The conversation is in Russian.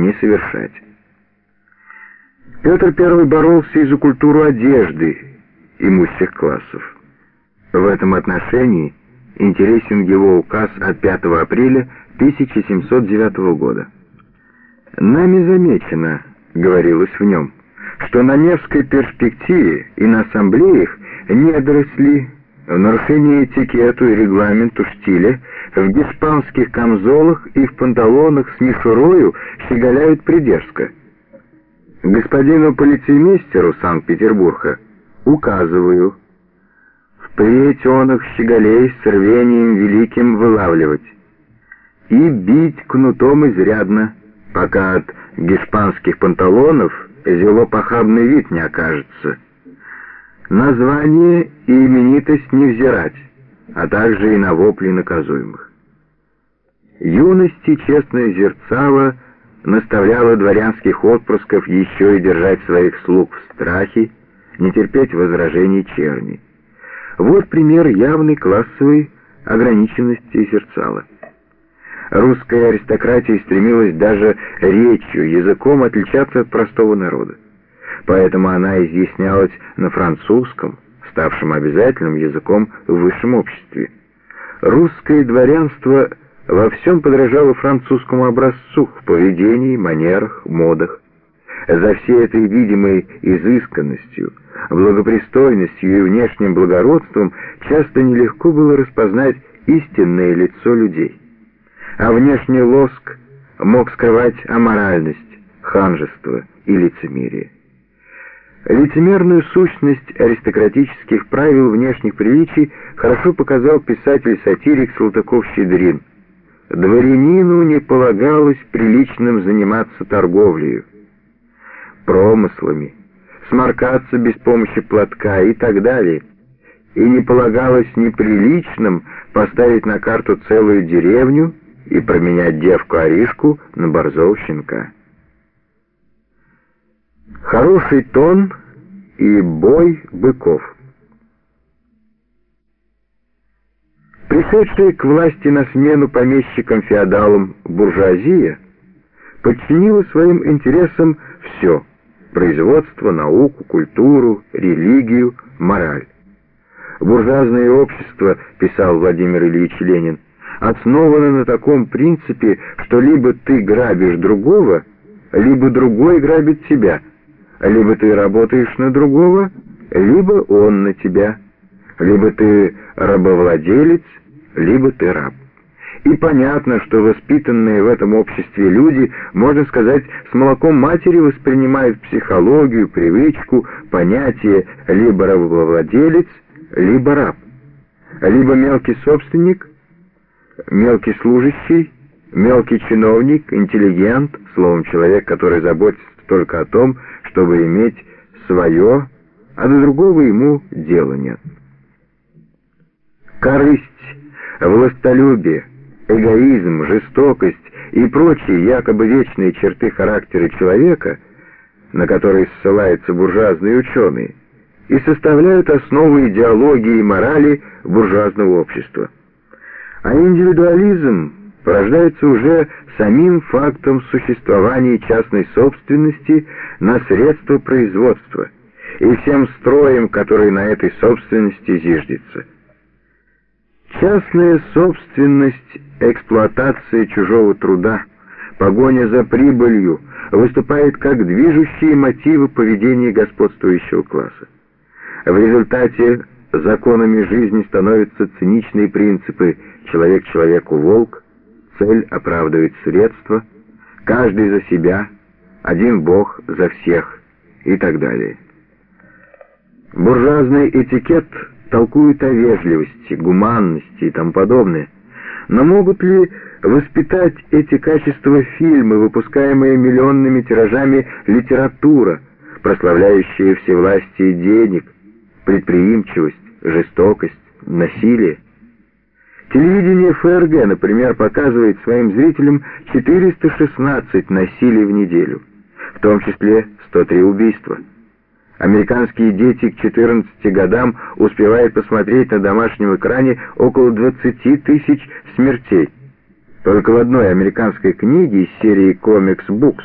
не совершать. Петр I боролся и за культуру одежды имущих классов. В этом отношении интересен его указ от 5 апреля 1709 года. «Нами замечено, — говорилось в нем, — что на Невской перспективе и на ассамблеях недоросли в нарушении этикету и регламенту штиля в геспанских камзолах и в панталонах с мишурою щеголяют придерзко. Господину полицеймейстеру Санкт-Петербурга указываю, впредь он их щеголей с рвением великим вылавливать и бить кнутом изрядно, пока от гешпанских панталонов зело похабный вид не окажется. Название и именитость не взирать, а также и на вопли наказуемых. Юности честное зерцало наставляло дворянских отпрысков еще и держать своих слуг в страхе, не терпеть возражений черни. Вот пример явной классовой ограниченности зерцала. Русская аристократия стремилась даже речью, языком отличаться от простого народа. Поэтому она изъяснялась на французском, ставшем обязательным языком в высшем обществе. Русское дворянство во всем подражало французскому образцу в поведении, манерах, модах. За всей этой видимой изысканностью, благопристойностью и внешним благородством часто нелегко было распознать истинное лицо людей а внешний лоск мог скрывать аморальность, ханжество и лицемерие. Лицемерную сущность аристократических правил внешних приличий хорошо показал писатель-сатирик Салтыков-Щедрин. Дворянину не полагалось приличным заниматься торговлею, промыслами, сморкаться без помощи платка и так далее. И не полагалось неприличным поставить на карту целую деревню и променять девку Аришку на борзого щенка. Хороший тон и бой быков. Пришедшая к власти на смену помещикам-феодалам буржуазия подчинила своим интересам все – производство, науку, культуру, религию, мораль. Буржуазное общество, писал Владимир Ильич Ленин, – основана на таком принципе, что либо ты грабишь другого, либо другой грабит тебя, либо ты работаешь на другого, либо он на тебя, либо ты рабовладелец, либо ты раб. И понятно, что воспитанные в этом обществе люди, можно сказать, с молоком матери воспринимают психологию, привычку, понятие либо рабовладелец, либо раб, либо мелкий собственник, мелкий служащий, мелкий чиновник, интеллигент, словом, человек, который заботится только о том, чтобы иметь свое, а до другого ему дела нет. Корысть, властолюбие, эгоизм, жестокость и прочие якобы вечные черты характера человека, на которые ссылаются буржуазные ученые, и составляют основу идеологии и морали буржуазного общества. А индивидуализм порождается уже самим фактом существования частной собственности на средства производства и всем строем, который на этой собственности зиждется. Частная собственность, эксплуатация чужого труда, погоня за прибылью выступает как движущие мотивы поведения господствующего класса. В результате законами жизни становятся циничные принципы «человек человеку волк», «цель оправдывает средства», «каждый за себя», «один бог за всех» и так далее. Буржуазный этикет толкует о вежливости, гуманности и тому подобное. Но могут ли воспитать эти качества фильмы, выпускаемые миллионными тиражами литература, прославляющие всевластие денег, предприимчивость, жестокость, насилие. Телевидение ФРГ, например, показывает своим зрителям 416 насилий в неделю, в том числе 103 убийства. Американские дети к 14 годам успевают посмотреть на домашнем экране около 20 тысяч смертей. Только в одной американской книге из серии «Комикс Букс»